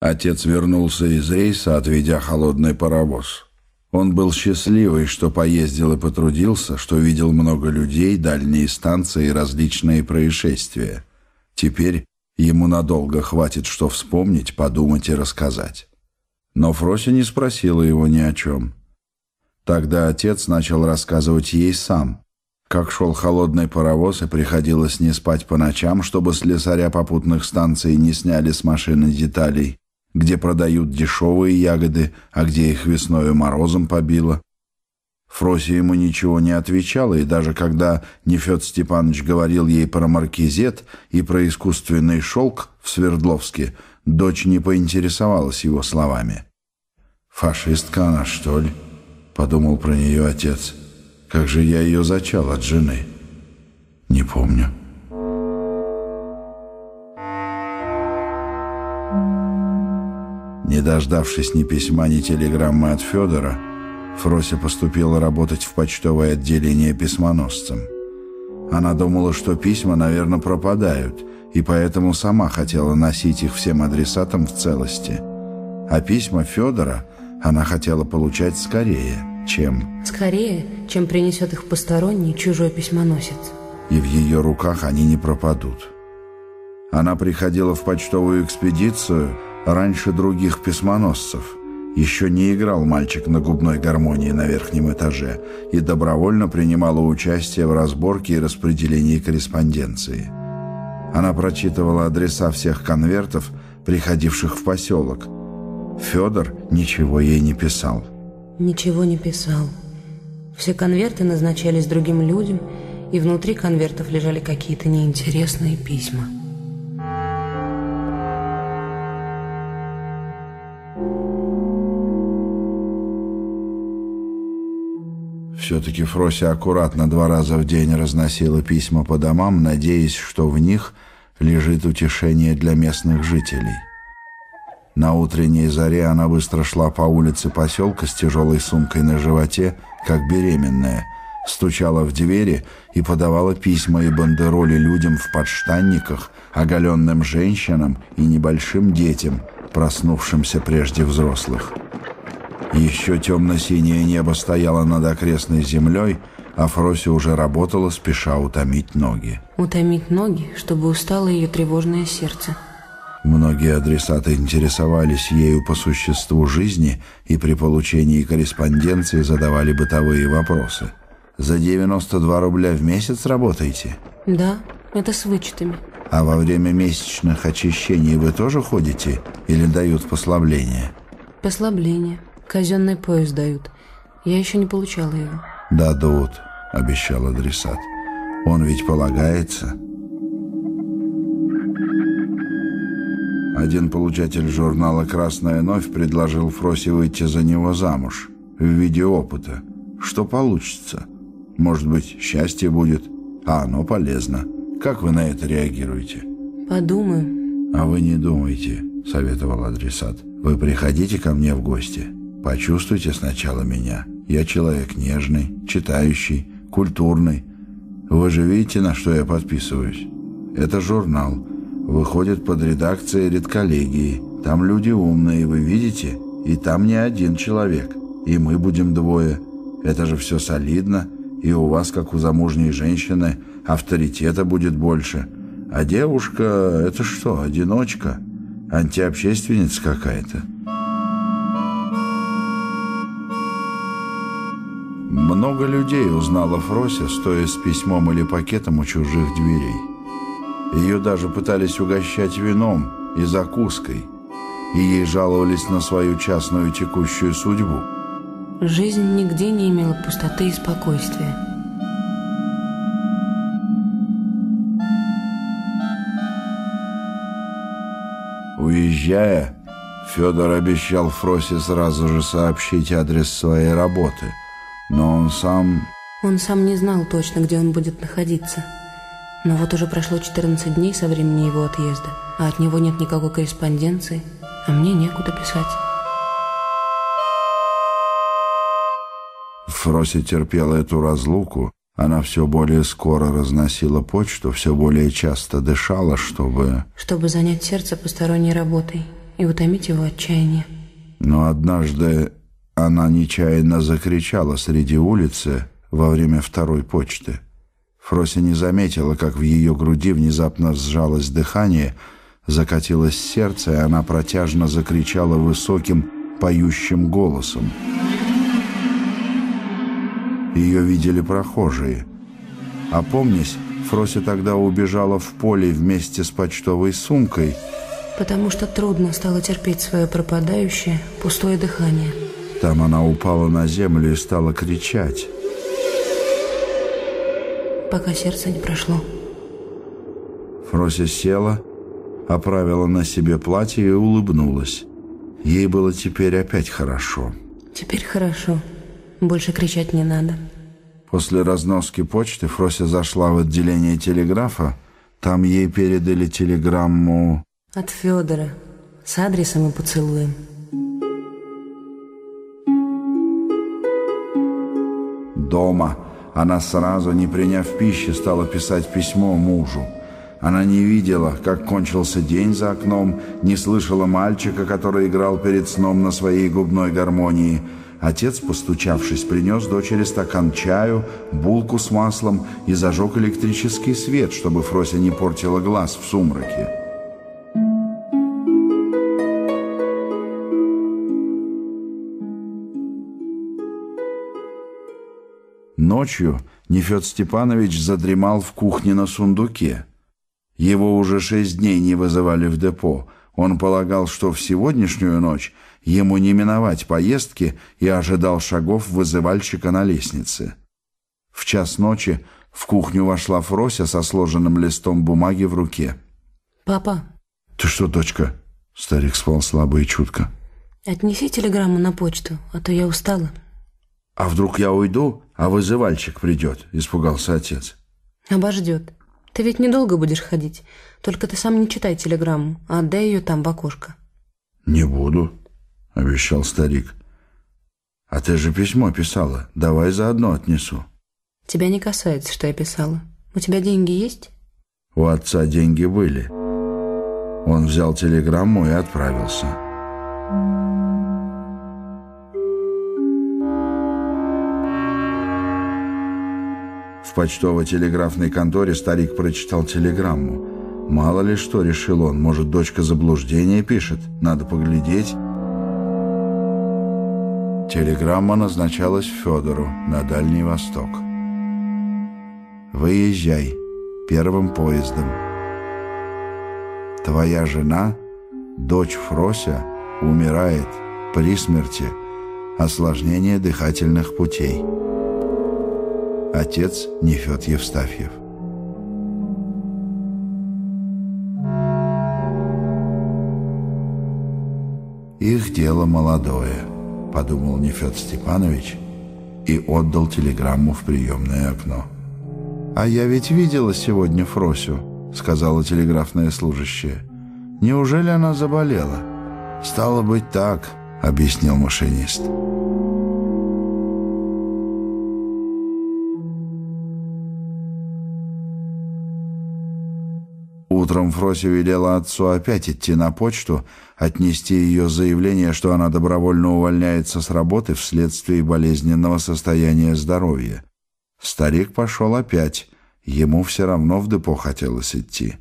Отец вернулся из рейса, отведя холодный паровоз. Он был счастливый, что поездил и потрудился, что видел много людей, дальние станции и различные происшествия. Теперь ему надолго хватит, что вспомнить, подумать и рассказать. Но Фрося не спросила его ни о чем. Тогда отец начал рассказывать ей сам, как шел холодный паровоз и приходилось не спать по ночам, чтобы слесаря попутных станций не сняли с машины деталей, где продают дешевые ягоды, а где их весною морозом побило. Фрося ему ничего не отвечала, и даже когда Нефед Степанович говорил ей про маркизет и про искусственный шелк в Свердловске, дочь не поинтересовалась его словами. «Фашистка она, что ли?» — подумал про нее отец. «Как же я ее зачал от жены?» «Не помню». Не дождавшись ни письма, ни телеграммы от Федора, Фрося поступила работать в почтовое отделение письмоносцем. Она думала, что письма, наверное, пропадают, и поэтому сама хотела носить их всем адресатам в целости. А письма Федора она хотела получать скорее, чем... Скорее, чем принесет их посторонний чужой письмоносец. И в ее руках они не пропадут. Она приходила в почтовую экспедицию раньше других письмоносцев. Еще не играл мальчик на губной гармонии на верхнем этаже и добровольно принимала участие в разборке и распределении корреспонденции. Она прочитывала адреса всех конвертов, приходивших в поселок. Федор ничего ей не писал. Ничего не писал. Все конверты назначались другим людям, и внутри конвертов лежали какие-то неинтересные письма. Все-таки Фрося аккуратно два раза в день разносила письма по домам, надеясь, что в них лежит утешение для местных жителей. На утренней заре она быстро шла по улице поселка с тяжелой сумкой на животе, как беременная, стучала в двери и подавала письма и бандероли людям в подштанниках, оголенным женщинам и небольшим детям, проснувшимся прежде взрослых. Еще темно-синее небо стояло над окрестной землей, а Фроси уже работала, спеша утомить ноги. Утомить ноги, чтобы устало ее тревожное сердце. Многие адресаты интересовались ею по существу жизни и при получении корреспонденции задавали бытовые вопросы. «За 92 рубля в месяц работаете?» Да, это с вычетами. «А во время месячных очищений вы тоже ходите или дают послабление?» Послабление. Казенный поезд дают. Я еще не получала его. «Дадут», — обещал адресат. «Он ведь полагается». Один получатель журнала «Красная новь» предложил Фросе выйти за него замуж в виде опыта. Что получится? Может быть, счастье будет, а оно полезно. Как вы на это реагируете? Подумаю. А вы не думайте, советовал адресат. Вы приходите ко мне в гости. Почувствуйте сначала меня. Я человек нежный, читающий, культурный. Вы же видите, на что я подписываюсь? Это журнал. Выходит под редакцией редколлегии. Там люди умные, вы видите? И там не один человек. И мы будем двое. Это же все солидно. И у вас, как у замужней женщины, авторитета будет больше. А девушка — это что, одиночка? Антиобщественница какая-то. Много людей узнала Фрося, стоя с письмом или пакетом у чужих дверей. Ее даже пытались угощать вином и закуской, и ей жаловались на свою частную текущую судьбу. Жизнь нигде не имела пустоты и спокойствия. Уезжая, Федор обещал Фросе сразу же сообщить адрес своей работы – но он сам... Он сам не знал точно, где он будет находиться. Но вот уже прошло 14 дней со времени его отъезда, а от него нет никакой корреспонденции, а мне некуда писать. Фроси терпела эту разлуку. Она все более скоро разносила почту, все более часто дышала, чтобы... Чтобы занять сердце посторонней работой и утомить его отчаяние. Но однажды она нечаянно закричала среди улицы во время второй почты. Фрося не заметила, как в ее груди внезапно сжалось дыхание, закатилось сердце, и она протяжно закричала высоким, поющим голосом. Ее видели прохожие. Опомнясь, Фрося тогда убежала в поле вместе с почтовой сумкой. Потому что трудно стало терпеть свое пропадающее, пустое дыхание. Там она упала на землю и стала кричать. Пока сердце не прошло. Фрося села, оправила на себе платье и улыбнулась. Ей было теперь опять хорошо. Теперь хорошо. Больше кричать не надо. После разноски почты Фрося зашла в отделение телеграфа. Там ей передали телеграмму... От Федора. С адресом и поцелуем. Дома она сразу, не приняв пищи, стала писать письмо мужу. Она не видела, как кончился день за окном, не слышала мальчика, который играл перед сном на своей губной гармонии. Отец, постучавшись, принес дочери стакан чаю, булку с маслом и зажег электрический свет, чтобы Фрося не портила глаз в сумраке. Ночью Нефед Степанович задремал в кухне на сундуке. Его уже шесть дней не вызывали в депо. Он полагал, что в сегодняшнюю ночь ему не миновать поездки и ожидал шагов вызывальщика на лестнице. В час ночи в кухню вошла Фрося со сложенным листом бумаги в руке. «Папа». «Ты что, дочка?» Старик спал слабо и чутко. «Отнеси телеграмму на почту, а то я устала». «А вдруг я уйду, а вызывальщик придет?» — испугался отец. «Обождет». Ты ведь недолго будешь ходить. Только ты сам не читай телеграмму, а отдай ее там в окошко. Не буду, обещал старик. А ты же письмо писала. Давай заодно отнесу. Тебя не касается, что я писала. У тебя деньги есть? У отца деньги были. Он взял телеграмму и отправился. В почтово-телеграфной конторе старик прочитал телеграмму. Мало ли что, решил он, может, дочка заблуждение пишет, надо поглядеть. Телеграмма назначалась Федору на Дальний Восток. «Выезжай первым поездом. Твоя жена, дочь Фрося, умирает при смерти, осложнение дыхательных путей» отец Нефед Евстафьев. «Их дело молодое», — подумал Нефед Степанович и отдал телеграмму в приемное окно. «А я ведь видела сегодня Фросю», — сказала телеграфная служащая. «Неужели она заболела?» «Стало быть так», — объяснил машинист. Утром Фрося велела отцу опять идти на почту, отнести ее заявление, что она добровольно увольняется с работы вследствие болезненного состояния здоровья. Старик пошел опять, ему все равно в депо хотелось идти.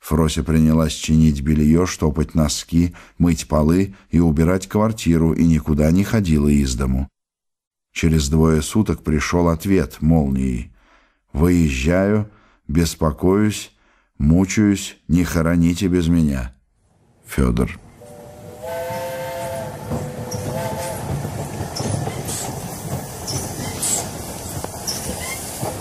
Фрося принялась чинить белье, штопать носки, мыть полы и убирать квартиру, и никуда не ходила из дому. Через двое суток пришел ответ молнией. «Выезжаю, беспокоюсь, Мучаюсь, не хороните без меня. Федор.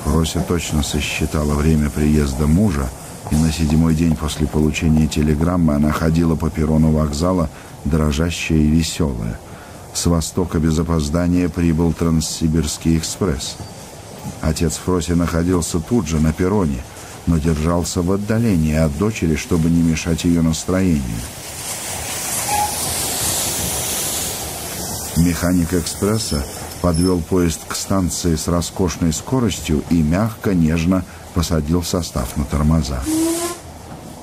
Рося точно сосчитала время приезда мужа, и на седьмой день после получения телеграммы она ходила по перрону вокзала, дрожащая и веселая. С востока без опоздания прибыл Транссибирский экспресс. Отец Фроси находился тут же, на перроне, но держался в отдалении от дочери, чтобы не мешать ее настроению. Механик экспресса подвел поезд к станции с роскошной скоростью и мягко, нежно посадил состав на тормоза.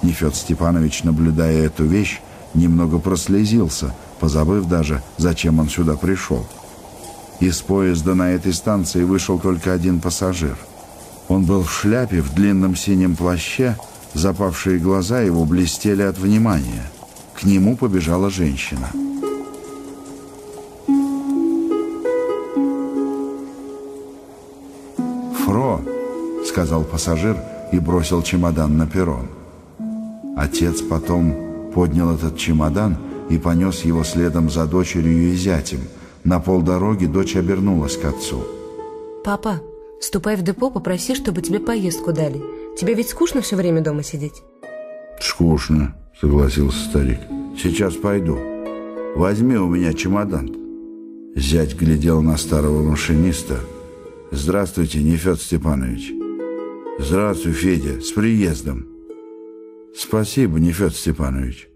Нефед Степанович, наблюдая эту вещь, немного прослезился, позабыв даже, зачем он сюда пришел. Из поезда на этой станции вышел только один пассажир. Он был в шляпе, в длинном синем плаще, запавшие глаза его блестели от внимания. К нему побежала женщина. «Фро!» — сказал пассажир и бросил чемодан на перрон. Отец потом поднял этот чемодан и понес его следом за дочерью и зятем. На полдороги дочь обернулась к отцу. «Папа, ступай в депо, попроси, чтобы тебе поездку дали. Тебе ведь скучно все время дома сидеть?» «Скучно», — согласился старик. «Сейчас пойду. Возьми у меня чемодан». Зять глядел на старого машиниста. «Здравствуйте, Нефед Степанович». «Здравствуй, Федя, с приездом». «Спасибо, Нефед Степанович».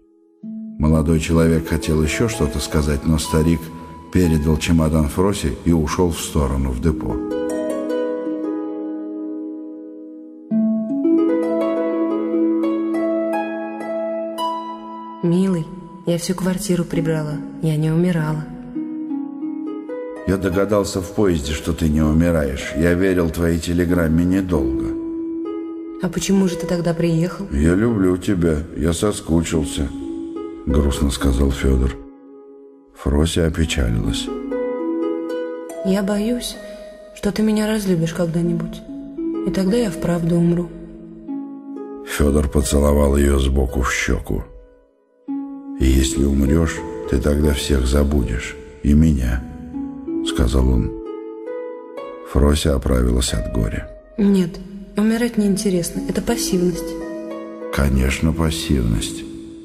Молодой человек хотел еще что-то сказать, но старик передал чемодан Фросе и ушел в сторону, в депо. Я всю квартиру прибрала, я не умирала. Я догадался в поезде, что ты не умираешь. Я верил твоей телеграмме недолго. А почему же ты тогда приехал? Я люблю тебя, я соскучился. — грустно сказал Федор. Фрося опечалилась. «Я боюсь, что ты меня разлюбишь когда-нибудь, и тогда я вправду умру». Федор поцеловал ее сбоку в щеку. «И если умрешь, ты тогда всех забудешь, и меня», — сказал он. Фрося оправилась от горя. «Нет, умирать неинтересно, это пассивность». «Конечно, пассивность»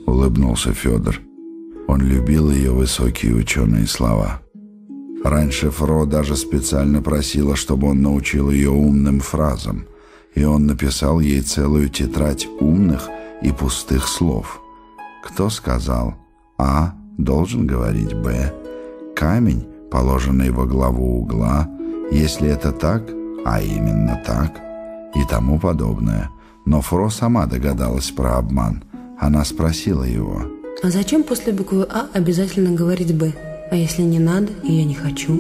улыбнулся Федор. Он любил ее высокие ученые слова. Раньше Фро даже специально просила, чтобы он научил ее умным фразам, и он написал ей целую тетрадь умных и пустых слов. Кто сказал «А» должен говорить «Б», камень, положенный во главу угла, если это так, а именно так, и тому подобное. Но Фро сама догадалась про обман – она спросила его. «А зачем после буквы «А» обязательно говорить «Б»? А если не надо, и я не хочу?»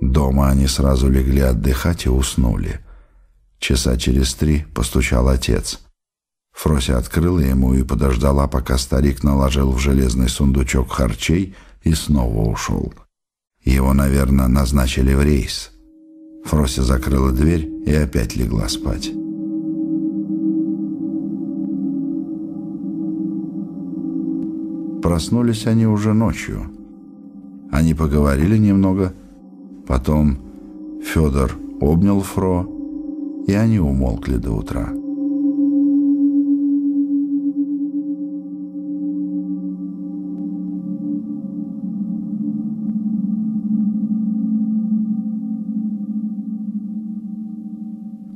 Дома они сразу легли отдыхать и уснули. Часа через три постучал отец. Фрося открыла ему и подождала, пока старик наложил в железный сундучок харчей и снова ушел. Его, наверное, назначили в рейс. Фрося закрыла дверь и опять легла спать. Проснулись они уже ночью. Они поговорили немного, потом Федор обнял Фро, и они умолкли до утра.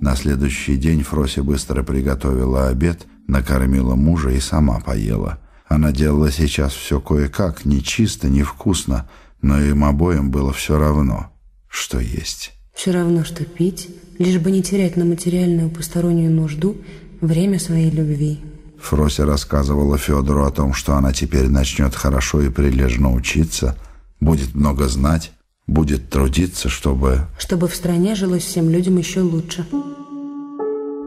На следующий день Фрося быстро приготовила обед, накормила мужа и сама поела. Она делала сейчас все кое-как, не чисто, не вкусно, но им обоим было все равно, что есть. Все равно, что пить, лишь бы не терять на материальную постороннюю нужду время своей любви. Фрося рассказывала Федору о том, что она теперь начнет хорошо и прилежно учиться, будет много знать, будет трудиться, чтобы... Чтобы в стране жилось всем людям еще лучше.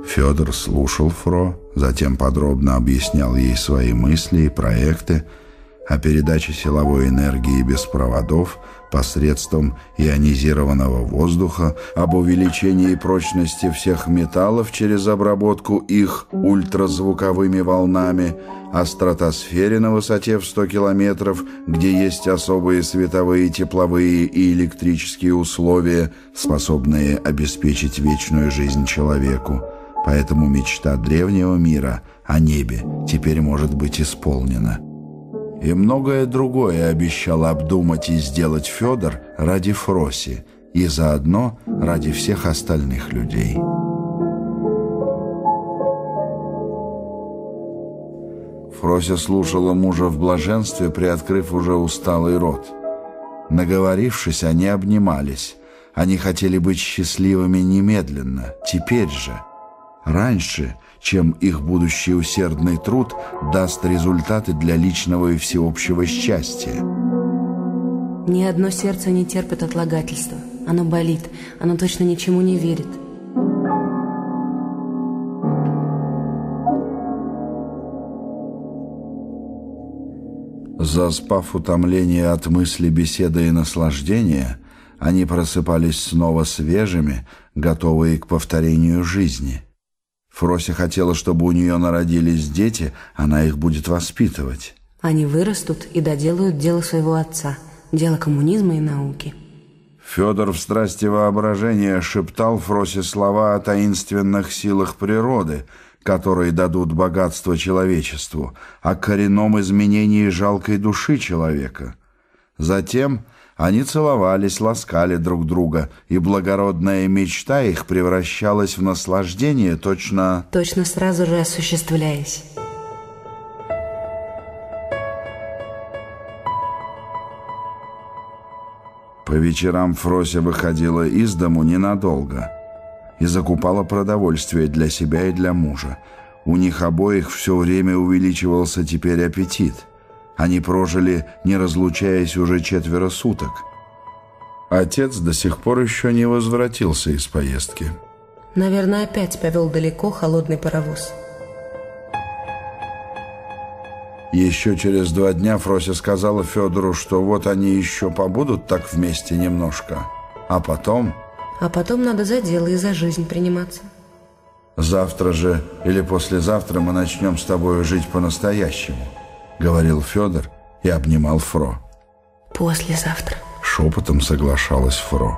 Федор слушал Фро, затем подробно объяснял ей свои мысли и проекты о передаче силовой энергии без проводов посредством ионизированного воздуха, об увеличении прочности всех металлов через обработку их ультразвуковыми волнами, о стратосфере на высоте в 100 километров, где есть особые световые, тепловые и электрические условия, способные обеспечить вечную жизнь человеку. Поэтому мечта древнего мира о небе теперь может быть исполнена. И многое другое обещал обдумать и сделать Федор ради Фроси и заодно ради всех остальных людей. Фрося слушала мужа в блаженстве, приоткрыв уже усталый рот. Наговорившись, они обнимались. Они хотели быть счастливыми немедленно, теперь же – Раньше, чем их будущий усердный труд даст результаты для личного и всеобщего счастья. Ни одно сердце не терпит отлагательства. Оно болит, оно точно ничему не верит. Заспав утомление от мысли, беседы и наслаждения, они просыпались снова свежими, готовые к повторению жизни. Фрося хотела, чтобы у нее народились дети, она их будет воспитывать. Они вырастут и доделают дело своего отца, дело коммунизма и науки. Федор в страсти воображения шептал Фросе слова о таинственных силах природы – которые дадут богатство человечеству, о коренном изменении жалкой души человека. Затем они целовались, ласкали друг друга, и благородная мечта их превращалась в наслаждение, точно... Точно сразу же осуществляясь. По вечерам Фрося выходила из дому ненадолго – и закупала продовольствие для себя и для мужа. У них обоих все время увеличивался теперь аппетит. Они прожили, не разлучаясь, уже четверо суток. Отец до сих пор еще не возвратился из поездки. Наверное, опять повел далеко холодный паровоз. Еще через два дня Фрося сказала Федору, что вот они еще побудут так вместе немножко, а потом... А потом надо за дело и за жизнь приниматься. «Завтра же или послезавтра мы начнем с тобой жить по-настоящему», — говорил Федор и обнимал Фро. «Послезавтра», — шепотом соглашалась Фро.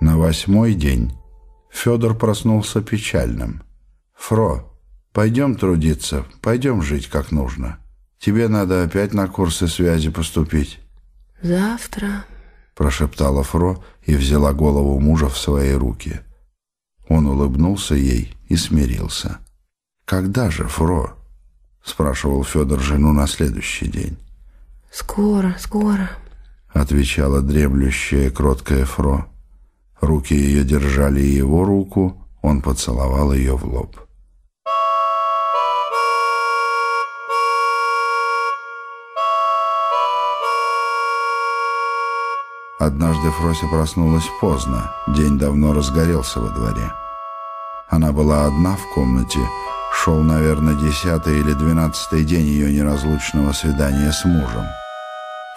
На восьмой день Федор проснулся печальным. «Фро, Пойдем трудиться, пойдем жить как нужно. Тебе надо опять на курсы связи поступить». «Завтра», — прошептала Фро и взяла голову мужа в свои руки. Он улыбнулся ей и смирился. «Когда же, Фро?» — спрашивал Федор жену на следующий день. «Скоро, скоро», — отвечала дремлющая кроткая Фро. Руки ее держали его руку, он поцеловал ее в лоб. Однажды Фрося проснулась поздно, день давно разгорелся во дворе. Она была одна в комнате, шел, наверное, десятый или двенадцатый день ее неразлучного свидания с мужем.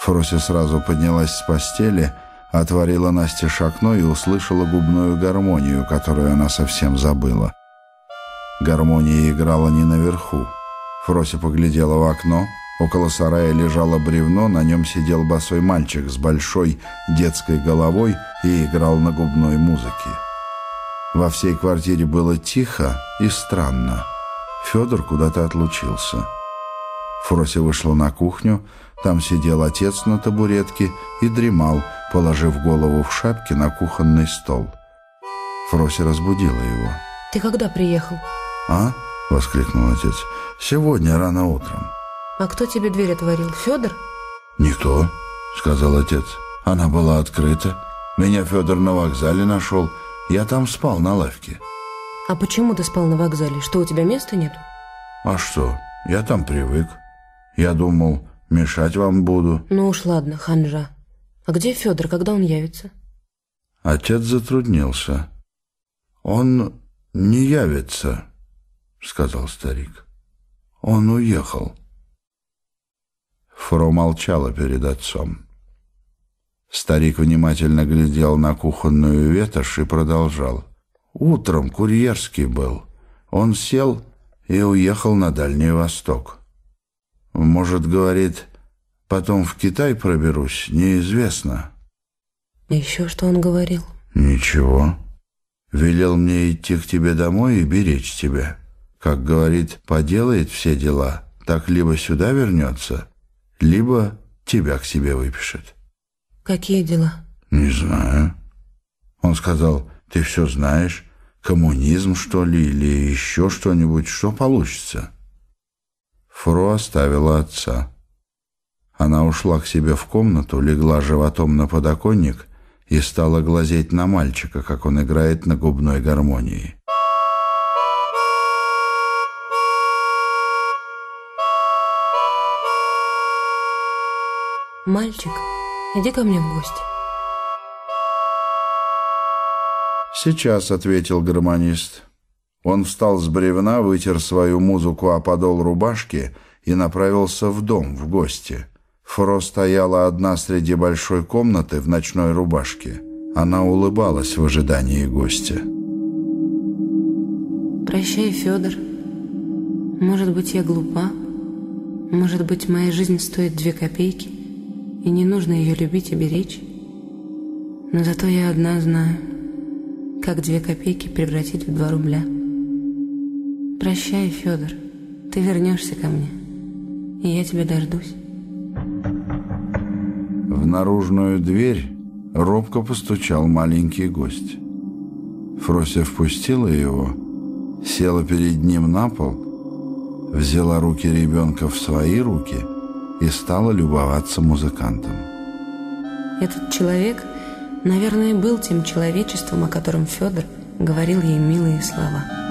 Фрося сразу поднялась с постели, отворила Насте окно и услышала губную гармонию, которую она совсем забыла. Гармония играла не наверху. Фрося поглядела в окно — Около сарая лежало бревно, на нем сидел босой мальчик с большой детской головой и играл на губной музыке. Во всей квартире было тихо и странно. Федор куда-то отлучился. Фрося вышла на кухню, там сидел отец на табуретке и дремал, положив голову в шапке на кухонный стол. Фрося разбудила его. «Ты когда приехал?» «А?» — воскликнул отец. «Сегодня рано утром». «А кто тебе дверь отворил? Федор?» «Никто», — сказал отец. «Она была открыта. Меня Федор на вокзале нашел. Я там спал на лавке». «А почему ты спал на вокзале? Что, у тебя места нет?» «А что? Я там привык. Я думал, мешать вам буду». «Ну уж ладно, ханжа. А где Федор, когда он явится?» Отец затруднился. «Он не явится», — сказал старик. «Он уехал». Фро молчала перед отцом. Старик внимательно глядел на кухонную ветошь и продолжал. «Утром курьерский был. Он сел и уехал на Дальний Восток. Может, говорит, потом в Китай проберусь, неизвестно». «Еще что он говорил?» «Ничего. Велел мне идти к тебе домой и беречь тебя. Как говорит, поделает все дела, так либо сюда вернется, либо тебя к себе выпишет. Какие дела? Не знаю. Он сказал, ты все знаешь, коммунизм, что ли, или еще что-нибудь, что получится. Фро оставила отца. Она ушла к себе в комнату, легла животом на подоконник и стала глазеть на мальчика, как он играет на губной гармонии. «Мальчик, иди ко мне в гости». «Сейчас», — ответил гармонист. Он встал с бревна, вытер свою музыку о подол рубашки и направился в дом, в гости. Фро стояла одна среди большой комнаты в ночной рубашке. Она улыбалась в ожидании гостя. «Прощай, Федор. Может быть, я глупа. Может быть, моя жизнь стоит две копейки, и не нужно ее любить и беречь. Но зато я одна знаю, как две копейки превратить в два рубля. Прощай, Федор. Ты вернешься ко мне, и я тебя дождусь». В наружную дверь робко постучал маленький гость. Фрося впустила его, села перед ним на пол, взяла руки ребенка в свои руки и стала любоваться музыкантом. Этот человек, наверное, был тем человечеством, о котором Федор говорил ей милые слова.